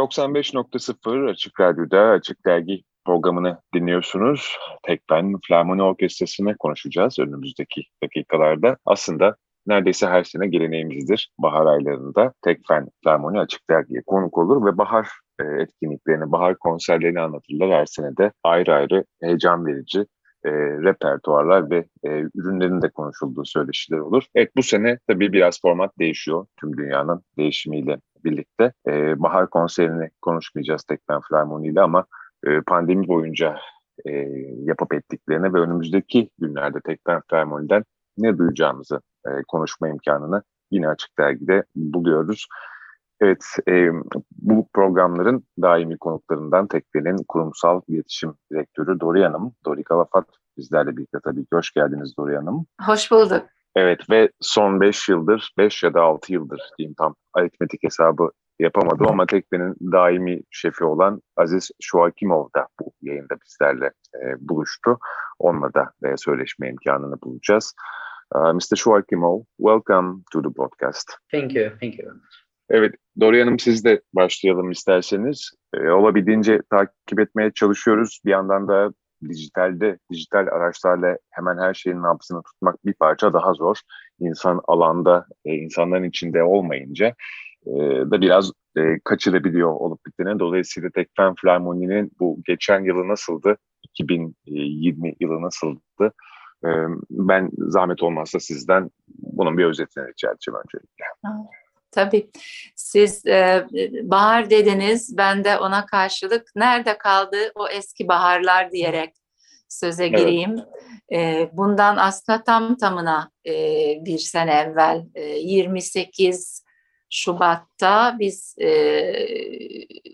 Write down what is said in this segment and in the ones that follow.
95.0 Açık Radyo'da Açık Dergi programını dinliyorsunuz. Tekben Flamoni Orkestrası'nı konuşacağız önümüzdeki dakikalarda. Aslında neredeyse her sene geleneğimizdir. Bahar aylarında Tekfen Flamoni Açık Dergi'ye konuk olur ve bahar e, etkinliklerini, bahar konserlerini anlatırlar. Her sene de ayrı ayrı heyecan verici e, repertuarlar ve e, ürünlerin de konuşulduğu söyleşiler olur. Evet bu sene tabii biraz format değişiyor tüm dünyanın değişimiyle birlikte. E, bahar konserini konuşmayacağız Tekfen Flamoni ile ama e, pandemi boyunca e, yapıp ettiklerine ve önümüzdeki günlerde Tekfen Flamoni'den ne duyacağımızı e, konuşma imkanını yine Açık Dergi'de buluyoruz. Evet, e, bu programların daimi konuklarından Tekfen'in kurumsal iletişim direktörü Dori Hanım, Dori Kalafat bizlerle birlikte tabii ki. Hoş geldiniz Dori Hanım. Hoş bulduk. Evet ve son 5 yıldır, 5 ya da 6 yıldır diyeyim tam aritmetik hesabı yapamadım ama Tekfen'in daimi şefi olan Aziz Şuakimov da bu yayında bizlerle e, buluştu. Onunla da e, söyleşme imkanını bulacağız. Uh, Mr. Şuakimov, welcome to the broadcast. Thank you, thank you very much. Evet, Dori Hanım siz de başlayalım isterseniz. Ee, olabildiğince takip etmeye çalışıyoruz. Bir yandan da dijitalde, dijital araçlarla hemen her şeyin nabzını tutmak bir parça daha zor. İnsan alanda, e, insanların içinde olmayınca e, da biraz e, kaçırabiliyor olup bittiğine. Dolayısıyla Tekfen Flamoni'nin bu geçen yılı nasıldı? 2020 yılı nasıldı? E, ben zahmet olmazsa sizden bunun bir özetini rica edeceğim öncelikle. Tabii. Siz e, bahar dediniz, ben de ona karşılık nerede kaldı o eski baharlar diyerek söze gireyim. Evet. E, bundan aslında tam tamına e, bir sene evvel, e, 28 Şubat'ta biz e,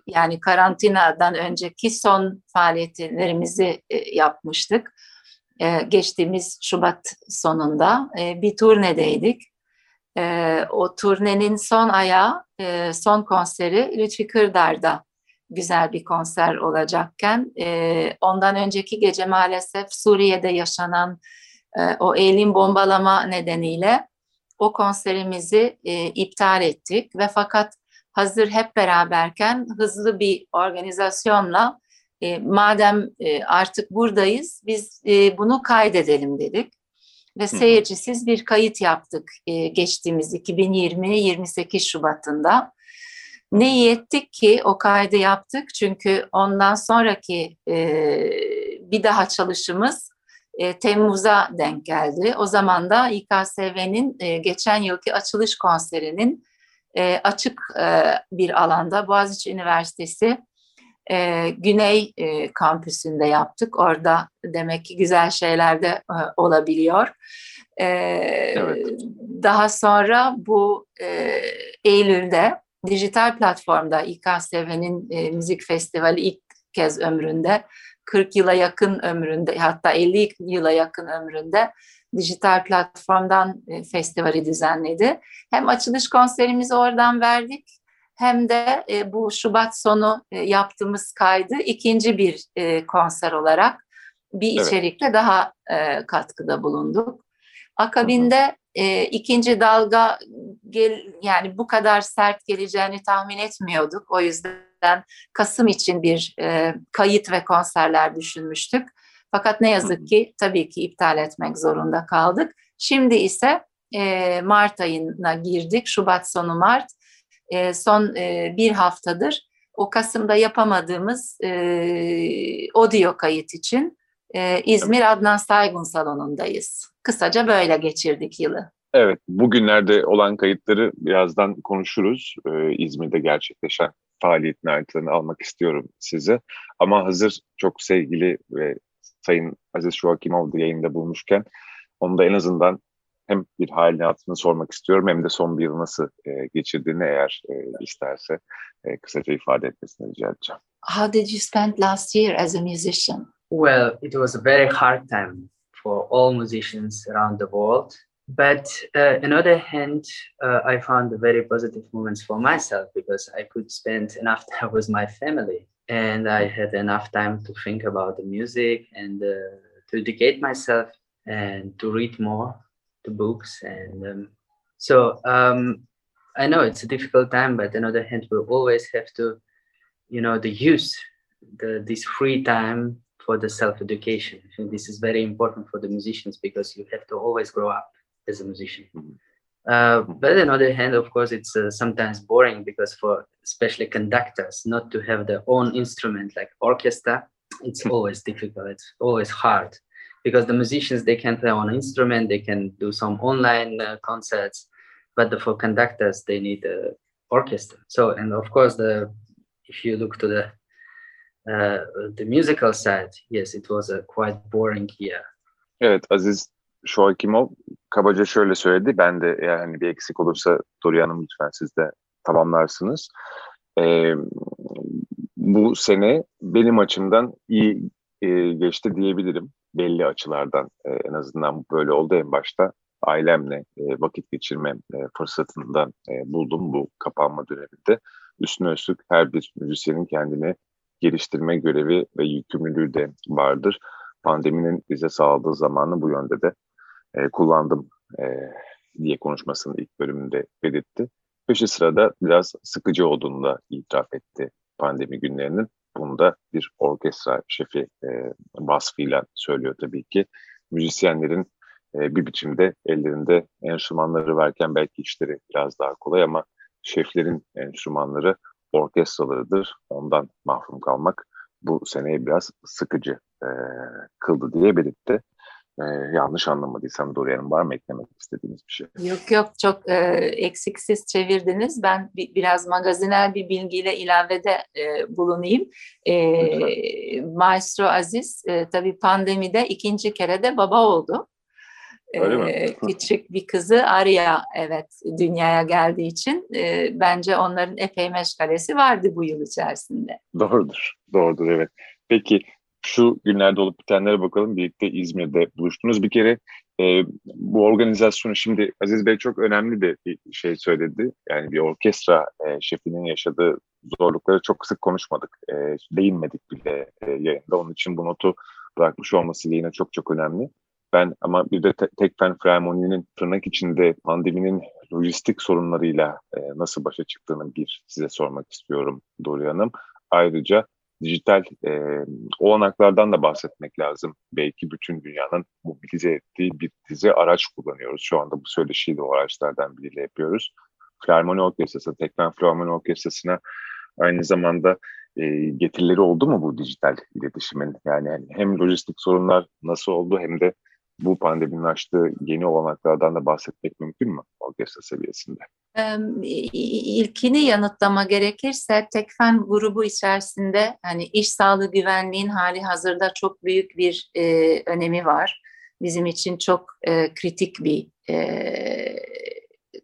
yani karantinadan önceki son faaliyetlerimizi e, yapmıştık. E, geçtiğimiz Şubat sonunda e, bir turnedeydik e, o turnenin son ayağı, e, son konseri Lütfi Kırdar'da güzel bir konser olacakken e, ondan önceki gece maalesef Suriye'de yaşanan e, o eğilim bombalama nedeniyle o konserimizi e, iptal ettik ve fakat hazır hep beraberken hızlı bir organizasyonla e, madem e, artık buradayız biz e, bunu kaydedelim dedik ve seyircisiz bir kayıt yaptık e, geçtiğimiz 2020 28 Şubat'ında. Ne iyi ettik ki o kaydı yaptık çünkü ondan sonraki e, bir daha çalışımız e, Temmuz'a denk geldi. O zaman da İKSV'nin e, geçen yılki açılış konserinin e, açık e, bir alanda Boğaziçi Üniversitesi e, Güney e, kampüsünde yaptık. Orada demek ki güzel şeyler de e, olabiliyor. E, evet. Daha sonra bu e, Eylül'de dijital platformda İKSV'nin e, müzik festivali ilk kez ömründe 40 yıla yakın ömründe hatta 50 yıla yakın ömründe dijital platformdan e, festivali düzenledi. Hem açılış konserimizi oradan verdik hem de e, bu Şubat sonu e, yaptığımız kaydı ikinci bir e, konser olarak bir evet. içerikle daha e, katkıda bulunduk. Akabinde e, ikinci dalga gel, yani bu kadar sert geleceğini tahmin etmiyorduk. O yüzden Kasım için bir e, kayıt ve konserler düşünmüştük. Fakat ne yazık ki tabii ki iptal etmek zorunda kaldık. Şimdi ise e, Mart ayına girdik, Şubat sonu Mart e, son e, bir haftadır o Kasım'da yapamadığımız e, audio kayıt için e, İzmir Adnan Saygun Salonu'ndayız. Kısaca böyle geçirdik yılı. Evet, bugünlerde olan kayıtları birazdan konuşuruz. Ee, İzmir'de gerçekleşen faaliyetin ayrıntılarını almak istiyorum size. Ama hazır çok sevgili ve Sayın Aziz Şuakimov da yayında bulmuşken onu da en azından hem bir halini hatırını sormak istiyorum hem de son bir yıl nasıl e, geçirdiğini eğer e, isterse e, kısaca ifade etmesini rica edeceğim. How did you spend last year as a musician? Well, it was a very hard time for all musicians around the world. But uh, on the other hand, uh, I found very positive moments for myself because I could spend enough time with my family and I had enough time to think about the music and uh, to educate myself and to read more the books and um, so um, i know it's a difficult time but on the other hand we always have to you know the use the this free time for the self-education. I think this is very important for the musicians because you have to always grow up as a musician. Mm-hmm. Uh, but on the other hand, of course, it's uh, sometimes boring because for especially conductors, not to have their own instrument like orchestra, it's hmm. always difficult. It's always hard because the musicians they can play on instrument, they can do some online uh, concerts, but the, for conductors they need a orchestra. So and of course the if you look to the uh, the musical side, yes, it was a quite boring year. Evet, Aziz Şoakimov kabaca şöyle söyledi. Ben de eğer hani bir eksik olursa Dorian Hanım lütfen siz de tamamlarsınız. Ee, bu sene benim açımdan iyi e, geçti diyebilirim. Belli açılardan e, en azından böyle oldu en başta. Ailemle e, vakit geçirme e, fırsatından e, buldum bu kapanma döneminde. Üstüne üstlük her bir müzisyenin kendini geliştirme görevi ve yükümlülüğü de vardır. Pandeminin bize sağladığı zamanı bu yönde de e, kullandım e, diye konuşmasının ilk bölümünde belirtti. Peşi sırada biraz sıkıcı olduğunu da itiraf etti pandemi günlerinin. Bunu da bir orkestra şefi e, vasfıyla söylüyor tabii ki. Müzisyenlerin e, bir biçimde ellerinde enstrümanları varken belki işleri biraz daha kolay ama şeflerin enstrümanları orkestralarıdır. Ondan mahrum kalmak bu seneyi biraz sıkıcı e, kıldı diye belirtti. Ee, yanlış anlamadıysam Dorian'ın var mı eklemek istediğiniz bir şey? Yok yok çok e, eksiksiz çevirdiniz. Ben bi, biraz magazinel bir bilgiyle ilavede e, bulunayım. E, Maestro Aziz e, tabii pandemide ikinci kere de baba oldu. Mi? küçük bir kızı Arya evet dünyaya geldiği için e, bence onların epey meşgalesi vardı bu yıl içerisinde. Doğrudur, doğrudur evet. Peki şu günlerde olup bitenlere bakalım. Birlikte İzmir'de buluştunuz. Bir kere e, bu organizasyonu şimdi Aziz Bey çok önemli de bir şey söyledi. Yani bir orkestra e, şefinin yaşadığı zorlukları çok sık konuşmadık. E, değinmedik bile e, yayında. Onun için bu notu bırakmış olması yine çok çok önemli. Ben ama bir de te- Tekfen Filharmoni'nin tırnak içinde pandeminin lojistik sorunlarıyla e, nasıl başa çıktığını bir size sormak istiyorum Doğru Hanım. Ayrıca dijital e, olanaklardan da bahsetmek lazım. Belki bütün dünyanın mobilize ettiği bir dizi araç kullanıyoruz. Şu anda bu söyleşiyi de o araçlardan biriyle yapıyoruz. Filarmoni Orkestrası, Tekmen Filarmoni Orkestrası'na aynı zamanda e, getirileri oldu mu bu dijital iletişimin? Yani hem lojistik sorunlar nasıl oldu hem de bu pandeminin açtığı yeni olanaklardan da bahsetmek mümkün mü orkestra seviyesinde? İlkini yanıtlama gerekirse Tekfen grubu içerisinde hani iş sağlığı güvenliğin hali hazırda çok büyük bir e, önemi var. Bizim için çok e, kritik bir e,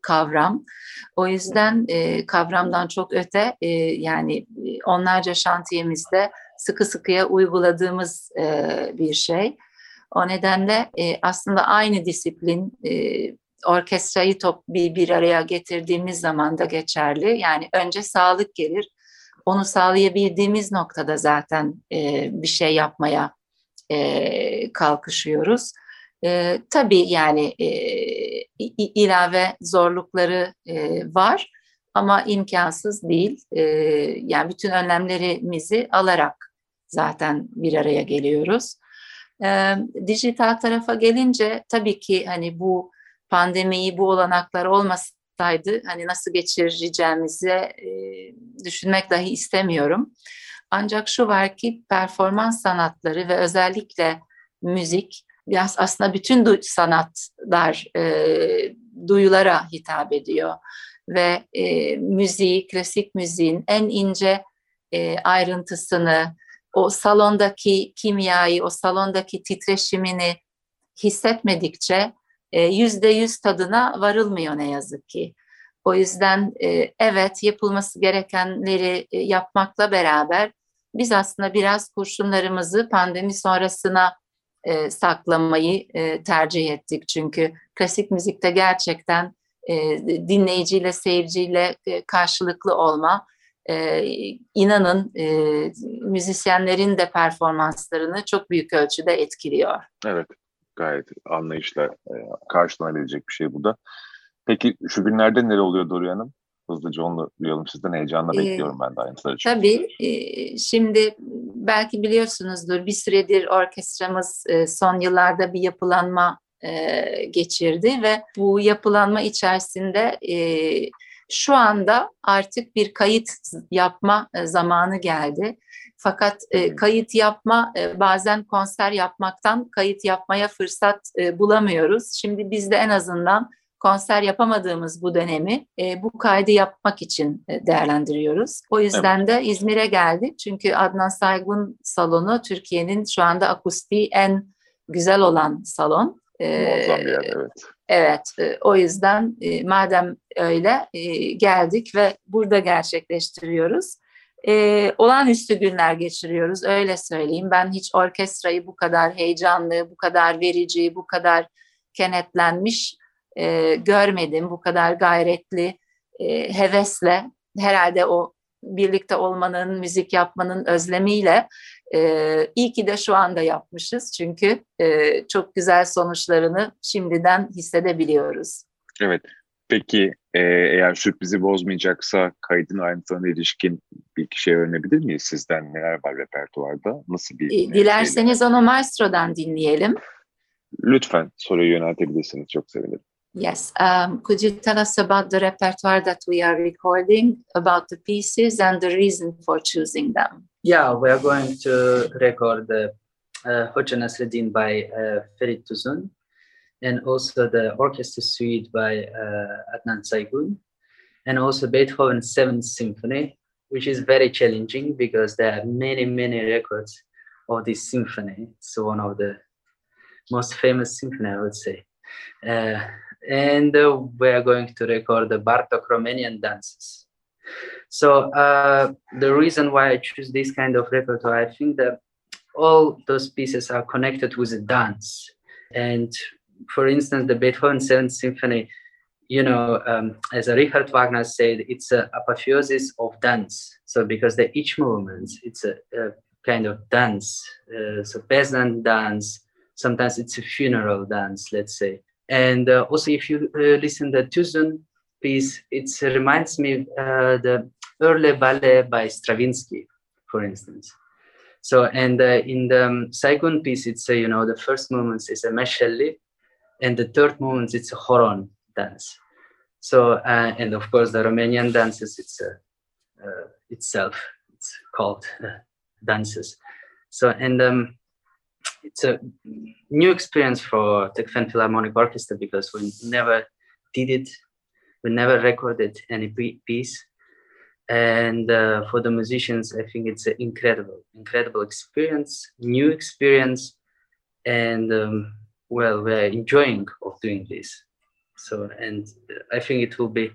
kavram. O yüzden e, kavramdan çok öte e, yani onlarca şantiyemizde sıkı sıkıya uyguladığımız e, bir şey. O nedenle e, aslında aynı disiplin e, orkestrayı top bir, bir araya getirdiğimiz zaman da geçerli. Yani önce sağlık gelir. Onu sağlayabildiğimiz noktada zaten e, bir şey yapmaya e, kalkışıyoruz. E, tabii yani e, ilave zorlukları e, var ama imkansız değil. E, yani bütün önlemlerimizi alarak zaten bir araya geliyoruz. E, dijital tarafa gelince tabii ki hani bu pandemiyi bu olanaklar olmasaydı hani nasıl geçireceğimizi düşünmek dahi istemiyorum. Ancak şu var ki performans sanatları ve özellikle müzik biraz aslında bütün du- sanatlar e, duyulara hitap ediyor ve e, müziği, klasik müziğin en ince e, ayrıntısını, o salondaki kimyayı, o salondaki titreşimini hissetmedikçe yüzde yüz tadına varılmıyor ne yazık ki. O yüzden e, evet yapılması gerekenleri e, yapmakla beraber biz aslında biraz kurşunlarımızı pandemi sonrasına saklamayı tercih ettik. Çünkü klasik müzikte gerçekten dinleyiciyle, seyirciyle karşılıklı olma, inanın müzisyenlerin de performanslarını çok büyük ölçüde etkiliyor. Evet, gayet anlayışla e, karşılanabilecek bir şey bu da. Peki şu günlerde nere oluyor Dorian Hanım? hızlıca onu duyalım sizden. Heyecanla bekliyorum ben de ayrıntıları. Tabii. Şimdi belki biliyorsunuzdur bir süredir orkestramız son yıllarda bir yapılanma geçirdi ve bu yapılanma içerisinde şu anda artık bir kayıt yapma zamanı geldi. Fakat e, kayıt yapma e, bazen konser yapmaktan kayıt yapmaya fırsat e, bulamıyoruz. Şimdi biz de en azından konser yapamadığımız bu dönemi e, bu kaydı yapmak için e, değerlendiriyoruz. O yüzden evet. de İzmir'e geldik. Çünkü Adnan Saygun salonu Türkiye'nin şu anda akustiği en güzel olan salon. Bir yer, evet. Evet, e, o yüzden e, madem öyle e, geldik ve burada gerçekleştiriyoruz e, olağanüstü günler geçiriyoruz öyle söyleyeyim. Ben hiç orkestrayı bu kadar heyecanlı, bu kadar verici, bu kadar kenetlenmiş e, görmedim. Bu kadar gayretli, e, hevesle herhalde o birlikte olmanın, müzik yapmanın özlemiyle e, iyi ki de şu anda yapmışız. Çünkü e, çok güzel sonuçlarını şimdiden hissedebiliyoruz. Evet, Peki e, eğer sürprizi bozmayacaksa kaydın ayrıntılarına ilişkin bir iki şey öğrenebilir miyiz sizden? Neler var repertuarda? Nasıl bir... Dilerseniz şeyle? onu Maestro'dan dinleyelim. Lütfen soruyu yöneltebilirsiniz. Çok sevinirim. Yes. Um, could you tell us about the repertoire that we are recording, about the pieces and the reason for choosing them? Yeah, we are going to record the uh, Hoca Nasreddin by uh, Ferit Tuzun. And also the orchestra suite by uh, Adnan Saygun, and also Beethoven's Seventh Symphony, which is very challenging because there are many, many records of this symphony. It's one of the most famous symphony, I would say. Uh, and uh, we are going to record the Bartok Romanian dances. So uh, the reason why I choose this kind of repertoire, I think that all those pieces are connected with a dance. And for instance, the Beethoven Seventh Symphony, you know, um, as Richard Wagner said, it's an apotheosis of dance. So because the each movement, it's a, a kind of dance. Uh, so peasant dance. Sometimes it's a funeral dance, let's say. And uh, also, if you uh, listen to the Tuzun piece, it reminds me uh, the early ballet by Stravinsky, for instance. So, and uh, in the um, piece, it's uh, you know the first movement is a Meshelli, and the third movement it's a horon dance. So uh, and of course the romanian dances it's uh, uh, itself it's called uh, dances. So and um, it's a new experience for Tekfen Philharmonic Orchestra because we never did it we never recorded any piece. And uh, for the musicians i think it's an incredible incredible experience new experience. And um, well we're enjoying of doing this so and i think it will be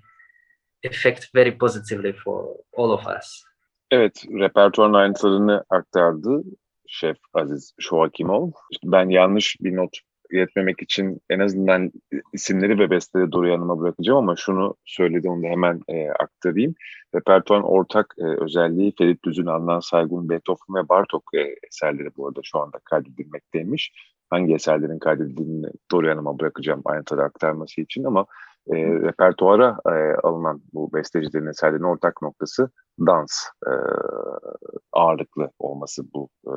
affect very positively for all of us Evet, repertuarın ayrıntılarını aktardı Şef Aziz Şovakimov. Ben yanlış bir not iletmemek için en azından isimleri ve besteleri Duru Hanım'a bırakacağım ama şunu söyledi onu da hemen e, aktarayım. Repertuarın ortak e, özelliği Ferit Düz'ün, Adnan Saygun, Beethoven ve Bartok e, eserleri bu arada şu anda kaydedilmekteymiş hangi eserlerin kaydedildiğini Dori Hanım'a bırakacağım ayrıntıları aktarması için ama e, repertuara e, alınan bu bestecilerin eserlerinin ortak noktası dans e, ağırlıklı olması bu e,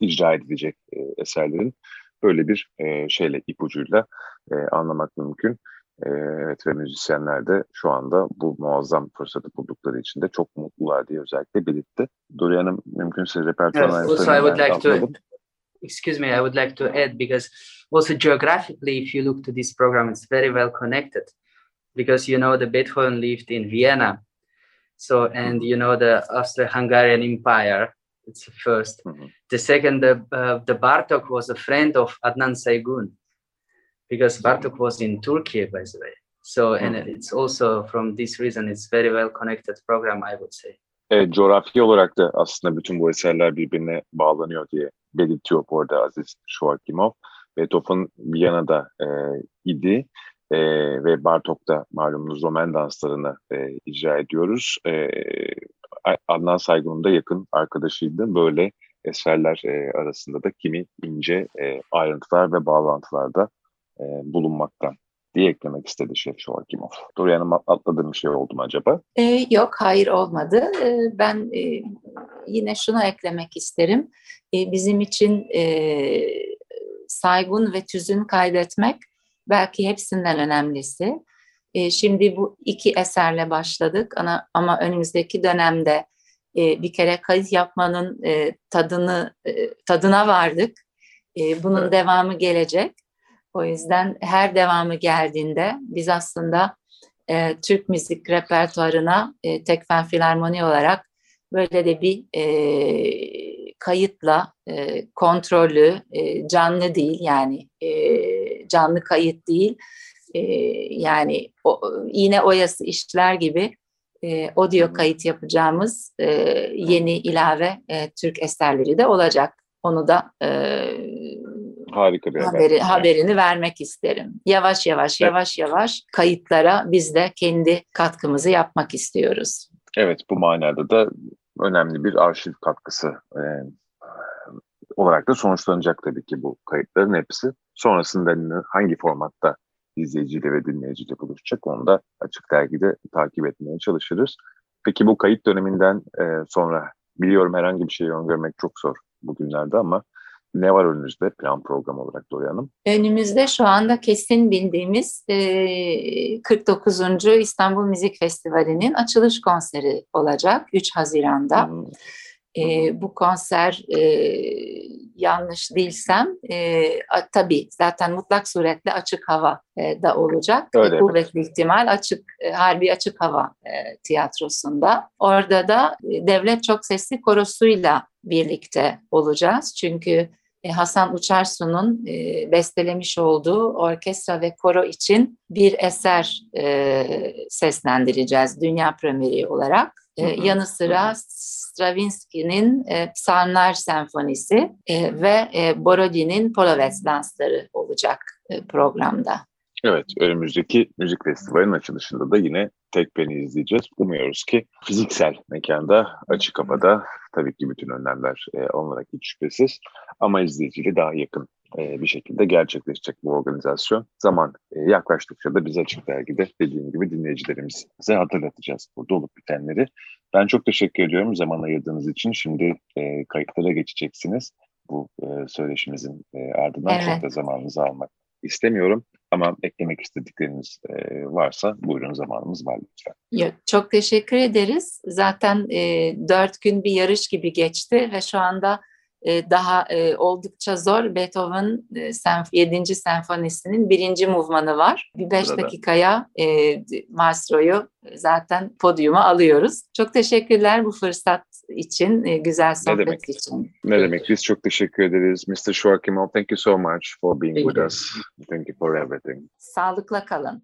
icra edilecek e, eserlerin böyle bir e, şeyle ipucuyla e, anlamak mümkün. E, evet ve müzisyenler de şu anda bu muazzam fırsatı buldukları için de çok mutlular diye özellikle belirtti. Dori Hanım mümkünse repertuarın yes, I would like to excuse me, I would like to add because also geographically, if you look to this program, it's very well connected because you know the Beethoven lived in Vienna. So and you know the Austro-Hungarian Empire. It's the 1st mm-hmm. The second, the, uh, the Bartok was a friend of Adnan Saygun because Bartok was in Turkey, by the way. So and mm-hmm. it's also from this reason it's very well connected program, I would say. Evet, coğrafi olarak da aslında bütün bu eserler birbirine bağlanıyor diye belirtiyor bu arada Aziz Şuakimov. Beethoven Viyana'da e, idi e, ve Bartok'ta malumunuz Roman danslarını e, icra ediyoruz. E, Adnan Saygun'un da yakın arkadaşıydı. Böyle eserler e, arasında da kimi ince e, ayrıntılar ve bağlantılar da e, bulunmaktan diye eklemek istedi Şef Şovakimov. Dorian'ım atladığım bir şey oldu mu acaba? E, yok, hayır olmadı. E, ben e, yine şunu eklemek isterim. E, bizim için e, saygun ve tüzün kaydetmek belki hepsinden önemlisi. E, şimdi bu iki eserle başladık ama, ama önümüzdeki dönemde e, bir kere kayıt yapmanın e, tadını e, tadına vardık. E, bunun evet. devamı gelecek. O yüzden her devamı geldiğinde biz aslında e, Türk müzik repertuarına e, Tekfen Filarmoni olarak böyle de bir e, kayıtla e, kontrollü, e, canlı değil yani e, canlı kayıt değil. E, yani o, yine oyası işler gibi e, audio kayıt yapacağımız e, yeni ilave e, Türk eserleri de olacak. Onu da e, Harika bir haberi, haber. haberini vermek isterim. Yavaş yavaş, evet. yavaş yavaş kayıtlara biz de kendi katkımızı yapmak istiyoruz. Evet, bu manada da önemli bir arşiv katkısı e, olarak da sonuçlanacak tabii ki bu kayıtların hepsi. Sonrasında hangi formatta izleyiciyle ve dinleyiciyle buluşacak onu da açık dergide takip etmeye çalışırız. Peki bu kayıt döneminden e, sonra biliyorum herhangi bir şey öngörmek çok zor bugünlerde ama ne var önünüzde plan program olarak Dori Hanım? Önümüzde şu anda kesin bildiğimiz e, 49. İstanbul Müzik Festivali'nin açılış konseri olacak 3 Haziran'da. Hmm. E, bu konser e, yanlış değilsem e, tabii zaten mutlak suretle açık hava e, da olacak. Öyle. Kuvvetli ihtimal açık e, harbi açık hava e, tiyatrosunda. Orada da e, devlet çok sesli korosuyla birlikte olacağız. Çünkü e, Hasan Uçarsu'nun e, bestelemiş olduğu orkestra ve koro için bir eser e, seslendireceğiz dünya premieri olarak. E, yanı sıra Stravinsky'nin e, Psalmlar Senfonisi e, ve e, Borodin'in Polovets dansları olacak e, programda. Evet, önümüzdeki müzik festivalinin açılışında da yine tek beni izleyeceğiz. Umuyoruz ki fiziksel mekanda, açık havada tabii ki bütün önlemler e, olarak hiç şüphesiz ama izleyiciyle daha yakın e, bir şekilde gerçekleşecek bu organizasyon. Zaman e, yaklaştıkça da biz açık dergide dediğim gibi dinleyicilerimize hatırlatacağız burada olup bitenleri. Ben çok teşekkür ediyorum zaman ayırdığınız için. Şimdi e, kayıtlara geçeceksiniz. Bu söyleşimizin ardından evet. çok da zamanınızı almak istemiyorum. Ama eklemek istedikleriniz e, varsa buyurun zamanımız var lütfen. Yok, çok teşekkür ederiz. Zaten e, dört gün bir yarış gibi geçti ve şu anda e, daha e, oldukça zor. Beethoven e, senf 7. senfonisinin birinci movmanı var. Bir beş Burada. dakikaya e, maestroyu zaten podyuma alıyoruz. Çok teşekkürler bu fırsat için, e, güzel sohbet ne demek? için. Ne demek? Biz çok teşekkür ederiz. Mr. Schwarkimov, thank you so much for being with us. Thank you for everything. Sağlıkla kalın.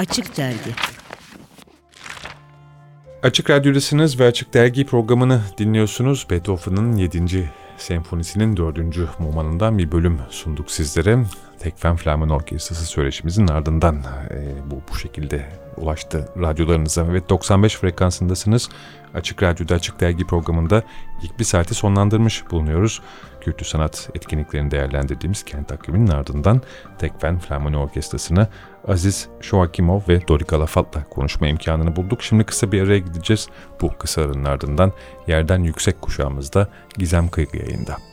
Açık Dergi Açık Radyo'dasınız ve Açık Dergi programını dinliyorsunuz. Beethoven'ın 7. senfonisinin 4. mumanından bir bölüm sunduk sizlere. Tekfen Flamen Orkestrası söyleşimizin ardından e, bu bu şekilde ulaştı radyolarınıza. Evet 95 frekansındasınız. Açık Radyo'da Açık Dergi programında ilk bir saati sonlandırmış bulunuyoruz. Kültür sanat etkinliklerini değerlendirdiğimiz kent takviminin ardından Tekfen Flamen Orkestrası'nı Aziz Şoakimov ve Dorika Lafat'la konuşma imkanını bulduk. Şimdi kısa bir araya gideceğiz. Bu kısa aranın ardından yerden yüksek kuşağımızda Gizem Kıygı yayında.